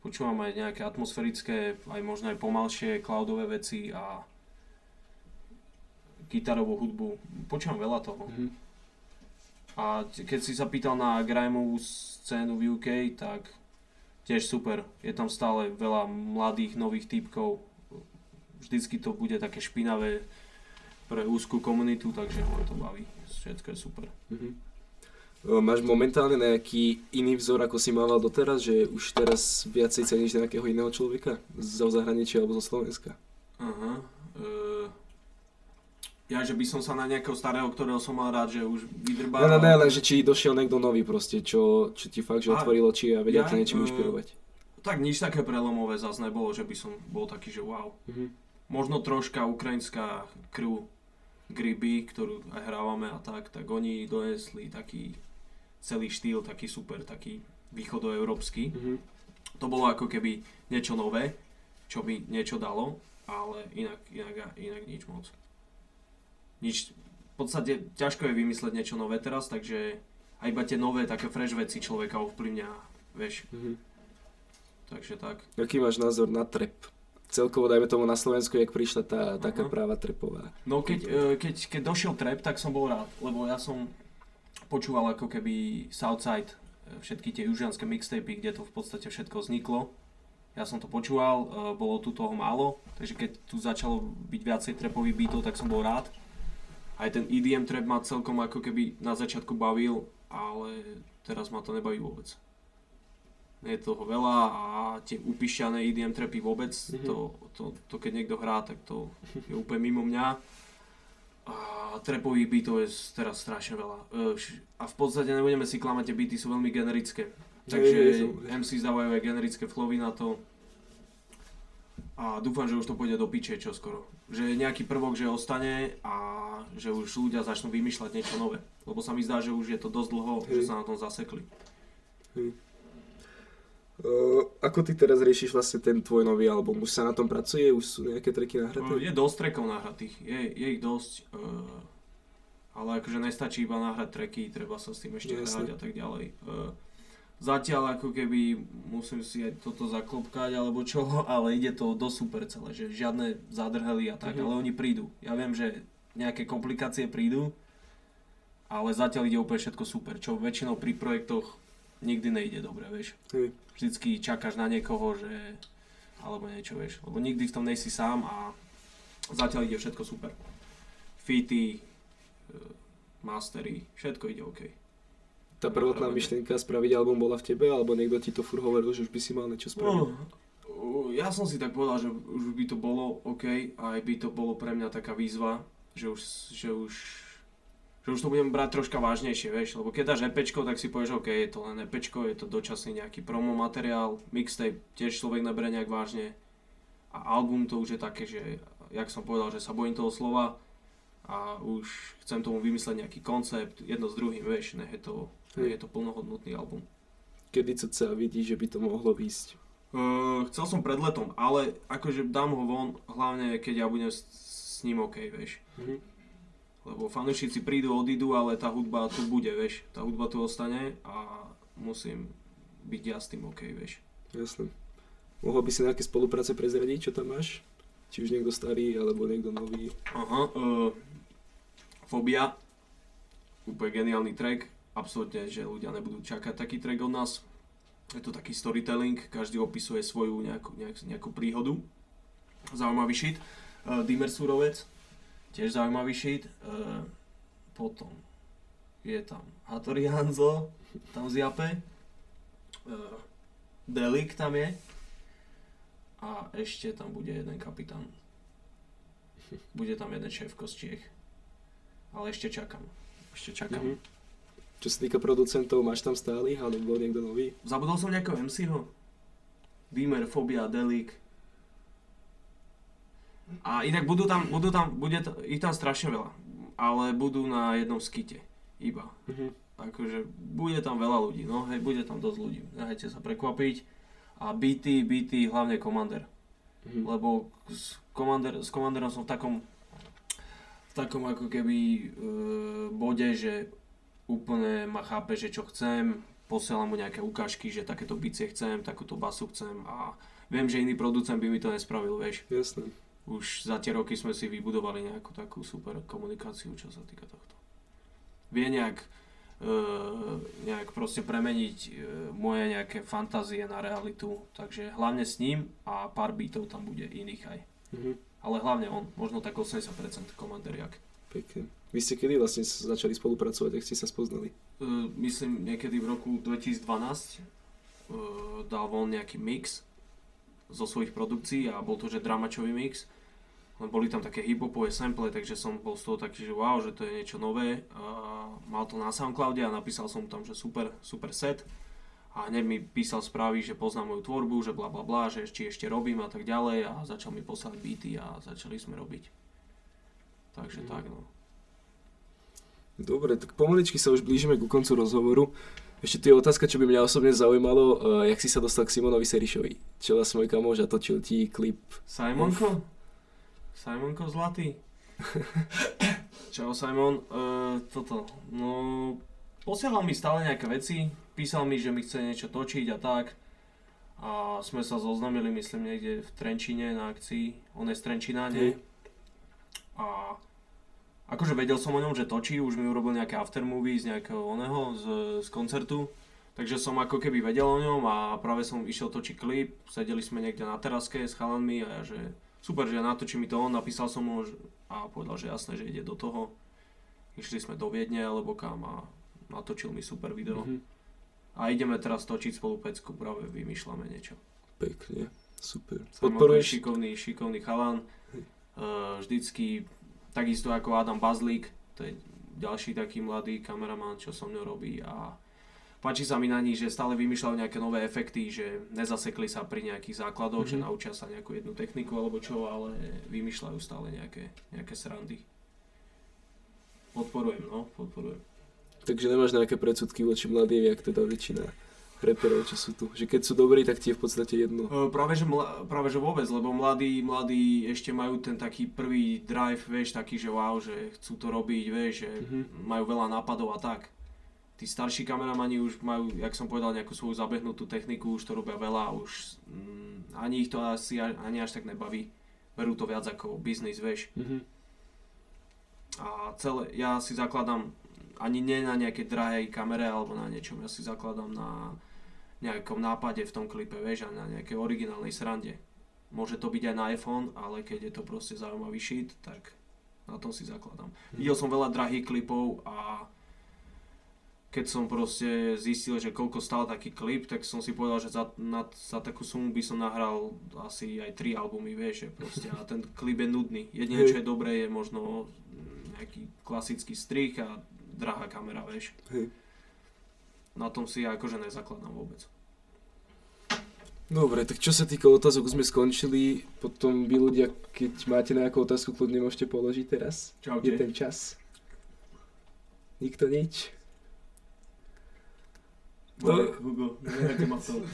Počúvam aj nejaké atmosférické, aj možno aj pomalšie cloudové veci a gitarovú hudbu. Počúvam veľa toho. Mhm. A keď si sa pýtal na grimeovú scénu v UK, tak tiež super. Je tam stále veľa mladých, nových typkov. Vždycky to bude také špinavé pre úzkú komunitu, takže ma to baví. Všetko je super. Mhm. Máš momentálne nejaký iný vzor, ako si mával doteraz, že už teraz viacej ceníš nejakého iného človeka zo zahraničia alebo zo Slovenska? Aha. E, Ja, že by som sa na nejakého starého, ktorého som mal rád, že už vydrbal. Ne, ne, ne, len že či došiel niekto nový proste, čo, čo ti fakt, že otvoril oči a vedia ja, ťa niečím eh, inšpirovať. Tak nič také prelomové zase nebolo, že by som bol taký, že wow. Mhm. Možno troška ukrajinská krv Griby, ktorú hrávame a tak, tak oni donesli taký celý štýl, taký super, taký východoeurópsky. Mhm. To bolo ako keby niečo nové, čo by niečo dalo, ale inak, inak, inak nič moc. Nič, v podstate ťažko je vymysleť niečo nové teraz, takže aj iba tie nové, také fresh veci človeka ovplyvňa, vieš. Mhm. Takže tak. Aký máš názor na trep? Celkovo, dajme tomu na Slovensku, jak prišla tá taká práva trepová. No keď, e, keď, keď došiel trap, tak som bol rád, lebo ja som počúval ako keby Southside, e, všetky tie južianske mixtapy, kde to v podstate všetko vzniklo. Ja som to počúval, e, bolo tu toho málo, takže keď tu začalo byť viacej trapových beatov, tak som bol rád. Aj ten EDM trap ma celkom ako keby na začiatku bavil, ale teraz ma to nebaví vôbec. Nie je toho veľa a tie upišťané EDM trapy vôbec, Mhm. to, to, to keď niekto hrá, tak to je úplne mimo mňa. A trapových beatov je s- teraz strašne veľa. A v podstate nebudeme si klamať, tie beaty sú veľmi generické. Takže Je, je, je. MC dávajú aj generické flowy na to. A dúfam, že už to pôjde do piče čoskoro. Že nejaký prvok, že ostane a že už ľudia začnú vymýšľať niečo nové. Lebo sa mi zdá, že už je to dosť dlho, že Hej. sa na tom zasekli. Uh, ako ty teraz riešiš vlastne ten tvoj nový album? Už sa na tom pracuje? Už sú nejaké tracky nahraté? Je dosť trackov nahratých, je, je ich dosť, uh, ale akože nestačí iba nahrať tracky, treba sa s tým ešte Jasne. hrať a tak ďalej. Uh, zatiaľ ako keby musím si aj toto zaklopkať alebo čo, ale ide to do super celé, že žiadne zadrhely a tak, Mhm. ale oni prídu. Ja viem, že nejaké komplikácie prídu, ale zatiaľ ide úplne všetko super, čo väčšinou pri projektoch nikdy nejde dobre, vieš Hej. vždycky čakáš na niekoho, že alebo niečo, vieš, lebo nikdy v tom nejsi sám a zatiaľ ide všetko super. Fity, e, mastery, všetko ide OK. Tá prvotná Dobre. myšlienka spraviť album bola v tebe, alebo niekto ti to furt hovoril, že už by si mal niečo spraviť? No, ja som si tak povedal, že už by to bolo OK, aj by to bolo pre mňa taká výzva, že už, že už, že už to budem brať troška vážnejšie, vieš, lebo keď dáš EPčko, tak si povieš, OK, je to len EPčko, je to dočasný nejaký promo materiál, mixtape tiež človek nebere nejak vážne a album to už je také, že, jak som povedal, že sa bojím toho slova a už chcem tomu vymysleť nejaký koncept, jedno s druhým, vieš, ne je to, ne je to plnohodnotný album. Kedy sa vidí, že by to mohlo výjsť? Uh, chcel som pred letom, ale akože dám ho von, hlavne keď ja budem s, s ním OK, vieš. Mhm. Lebo fanúšici prídu, odídu, ale tá hudba tu bude, vieš. Tá hudba tu ostane a musím byť ja s tým OK, vieš. Jasné. Mohol by si nejaké spolupráce prezradiť, čo tam máš? Či už niekto starý, alebo niekto nový? Aha, uh, Fobia, úplne geniálny track, absolútne, že ľudia nebudú čakať taký track od nás. Je to taký storytelling, každý opisuje svoju nejakú, nejak, nejakú príhodu. Zaujímavý shit. Uh, Dimer Surovec, tiež zaujímavý shit. Uh, potom je tam Hattori Hanzo, tam zjape. Uh, Delik tam je. A ešte tam bude jeden kapitán. Bude tam jeden šéf z Čiech. Ale ešte čakám. Ešte čakám. Mhm. Čo sa týka producentov, máš tam stálych, alebo niekto nový? Zabudol som nejakého MC-ho? Dimer, Fobia, Delik. A inak budú tam, budú tam, bude to, ich tam strašne veľa. Ale budú na jednom skite. Iba. Mhm. Akože bude tam veľa ľudí, no hej, bude tam dosť ľudí. Nehajte sa prekvapiť. A BT, BT, hlavne Commander. Mhm. Lebo s, Commander, s Commanderom som v takom v takom ako keby e, bode, že úplne ma chápe, že čo chcem, posielam mu nejaké ukážky, že takéto bicie chcem, takúto basu chcem a viem, že iný producent by mi to nespravil, vieš. Jasné. Už za tie roky sme si vybudovali nejakú takú super komunikáciu, čo sa týka tohto. Vie nejak, e, nejak proste premeniť e, moje nejaké fantázie na realitu, takže hlavne s ním a pár beatov tam bude iných aj. Mhm. Ale hlavne on, možno tak 80% komanderiak. Pekne. Vy ste kedy vlastne začali spolupracovať, ak ste sa spoznali? Uh, myslím niekedy v roku 2012 uh, dal von nejaký mix zo svojich produkcií a bol to že dramačový mix len boli tam také hip-hopové sample, takže som bol z toho taký, že wow, že to je niečo nové. A mal to na Soundcloude a napísal som tam, že super, super set. A hneď mi písal správy, že poznám moju tvorbu, že bla bla bla, že či ešte robím a tak ďalej a začal mi poslať beaty a začali sme robiť. Takže tak no. Dobre, tak pomaličky sa už blížime ku koncu rozhovoru. Ešte tu je otázka, čo by mňa osobne zaujímalo, uh, jak si sa dostal k Simonovi Serišovi. Čo vlastne môj kamož a točil ti klip. Simonko? Simonko zlatý? Čau Simon, uh, toto, no posielal mi stále nejaké veci, písal mi, že mi chce niečo točiť a tak. A sme sa zoznamili, myslím, niekde v Trenčine na akcii, on je z Trenčina, nie? A akože vedel som o ňom, že točí, už mi urobil nejaké aftermovie z nejakého oného, z, z koncertu. Takže som ako keby vedel o ňom a práve som išiel točiť klip, sedeli sme niekde na teraske s chalanmi a ja, že super, že natočí mi to on, napísal som mu a povedal, že jasné, že ide do toho. Išli sme do Viedne alebo kam a natočil mi super video. Mhm. A ideme teraz točiť spolu pecku, práve vymýšľame niečo. Pekne, super. Podporuješ? šikovný, šikovný chalan. Uh, vždycky, takisto ako Adam Bazlík, to je ďalší taký mladý kameraman, čo so mnou robí a páči sa mi na nich, že stále vymýšľajú nejaké nové efekty, že nezasekli sa pri nejakých základoch, Mhm. že naučia sa nejakú jednu techniku alebo čo, ale vymýšľajú stále nejaké, nejaké srandy. Podporujem, no, podporujem. Takže nemáš nejaké predsudky voči mladým, jak teda väčšina reperov, čo sú tu. Že keď sú dobrí, tak ti je v podstate jedno. Uh, práve, že mla, práve že vôbec, lebo mladí, mladí ešte majú ten taký prvý drive, vieš, taký, že wow, že chcú to robiť, vieš, že Mhm. majú veľa nápadov a tak. Tí starší kameramani už majú, jak som povedal, nejakú svoju zabehnutú techniku, už to robia veľa, už mm, ani ich to asi ani až tak nebaví. Berú to viac ako biznis, vieš. Mhm. A celé, ja si zakladám ani nie na nejakej drahej kamere alebo na niečom, ja si zakladám na nejakom nápade v tom klipe, vieš, a na nejakej originálnej srande. Môže to byť aj na iPhone, ale keď je to proste zaujímavý shit, tak na tom si zakladám. Videl som veľa drahých klipov a keď som proste zistil, že koľko stál taký klip, tak som si povedal, že za, na, za takú sumu by som nahral asi aj tri albumy, vieš, že proste a ten klip je nudný. Jedine, čo je dobré, je možno nejaký klasický strich a drahá kamera, vieš. Hej. Na tom si ja akože nezakladám vôbec. Dobre, tak čo sa týka otázok, sme skončili. Potom vy ľudia, keď máte nejakú otázku, kľudne môžete položiť teraz. Čaute. Je ten čas. Nikto nič? Marek, Hugo, v tom.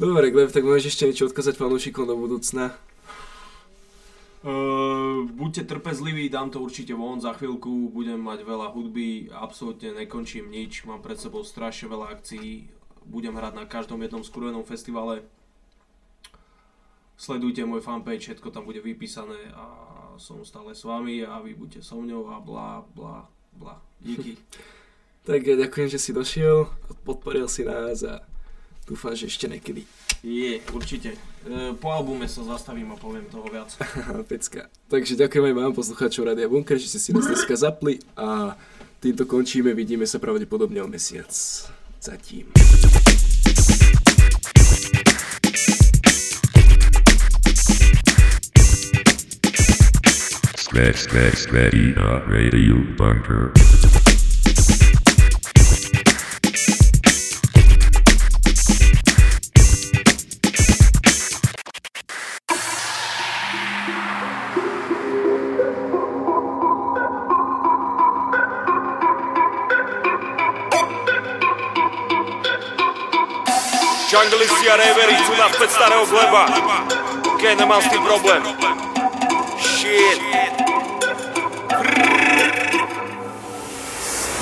Dobre, Gleb, tak môžeš ešte niečo odkázať fanúšikom do budúcna. Uh, buďte trpezliví, dám to určite von za chvíľku, budem mať veľa hudby, absolútne nekončím nič, mám pred sebou strašne veľa akcií, budem hrať na každom jednom skurvenom festivale. Sledujte môj fanpage, všetko tam bude vypísané a som stále s vami a vy buďte so mňou a bla bla bla. Díky. Tak ja ďakujem, že si došiel, podporil si nás a dúfam, že ešte niekedy. Je, určite. E, po albume sa zastavím a poviem toho viac. Pecka. Takže ďakujem aj vám, poslucháčov Radia Bunker, že ste si nás dneska zapli a týmto končíme, vidíme sa pravdepodobne o mesiac. Zatím. Sketch, sketch, sketchy, dot radio bunker. Junglisti a raveri sú naspäť starého gleba. OK, nemám s tým problém. Shit.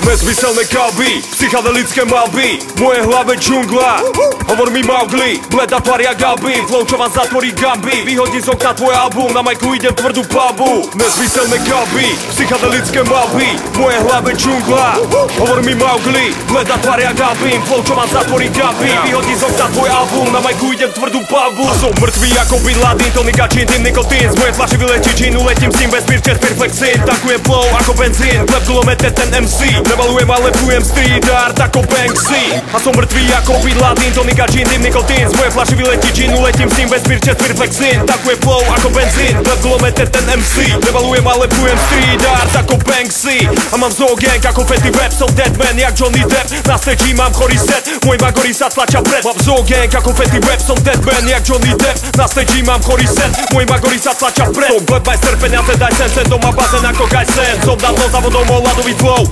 Nezmyselné kalby, psychedelické malby V mojej hlave džungla. Hovor mi Mowgli, bleda tvaria gaby Flow, čo vám zatvorí gamby. Vyhodí z okna tvoj album, na majku idem tvrdú palbu Nezmyselné kalby, psychedelické malby V mojej hlave džungla. Hovor mi Mowgli, bleda tvaria gaby Flow, čo vám zatvorí gamby. Vyhodí z okna tvoj album, na majku idem tvrdú palbu A som mŕtvý ako Bin Laden, tonika čin, tým nikotín Z mojej flaše vyletí činu, letím s tým vesmír, čes perflexin Tankujem flow ako benzín, klep gulomete ten MC Nebalujem, ale plujem street art ako Banksy. A som mŕtvý ako Bin Laden, tonika, gin, dim, nikotín Z mojej flaši vyletí ginu, letím s ním vesmír, čestvir, flexin Takuje flow ako benzín, lep kilometr ten MC Nebalujem, ale plujem street art ako Banksy. A mám zoo gang ako Fetty Web, som deadman jak Johnny Depp. Na stage mám chorý set, môj magory sa tlača pred. Mám zoo gang ako Fetty Web, som deadman jak Johnny Depp. Na stage mám chorý set, môj magory sa tlača pred. Som webmeister, peniaze daj sen, sen doma bazén ako Kajsen Som dávno za vodou môj ľadový flow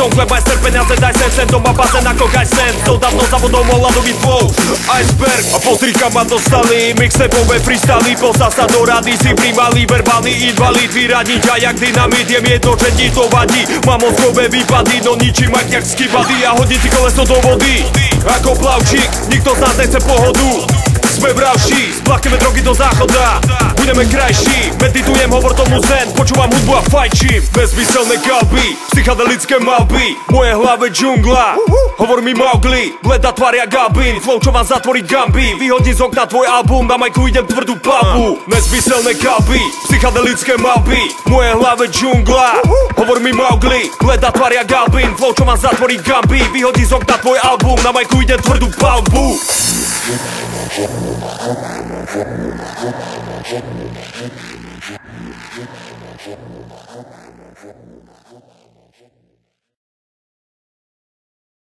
Som webmeister, peniaze daj sen, sen doma bazén ako Kajsen Som dávno za vodou môj ľadový flow Iceberg, a pozri kam ma dostali Mixtapové freestyly, posa sa do rady Si primali, verbálny invalid. Vyradiť a jak dynamit, jem jedno, že ti to vadí. Mám mozgové výpady, no ničím ak jak skibady A hodí si koleso do vody Ako plavčík, nikto z nás nechce pohodu. Sme vravší, splakneme drogy do záchoda. Budeme krajší, meditujem, hovor tomu zen. Počúvam hudbu a fajčím. Bezmyselné kalby, psychedelické malby Moje hlave džungla. Hovor mi Mowgli, bleda tvár jak Gabin. Flow, čo vám zatvorí gamby Vyhodí z okna tvoj album, na majku idem tvrdú palbu Nezmyselné kalby, psychedelické malby Moje hlave džungla. Hovor mi Mowgli, bleda tvár jak Gabin. Flow, čo vám zatvorí gamby Vyhodí z okna tvoj album, na majku idem tvrdú palbu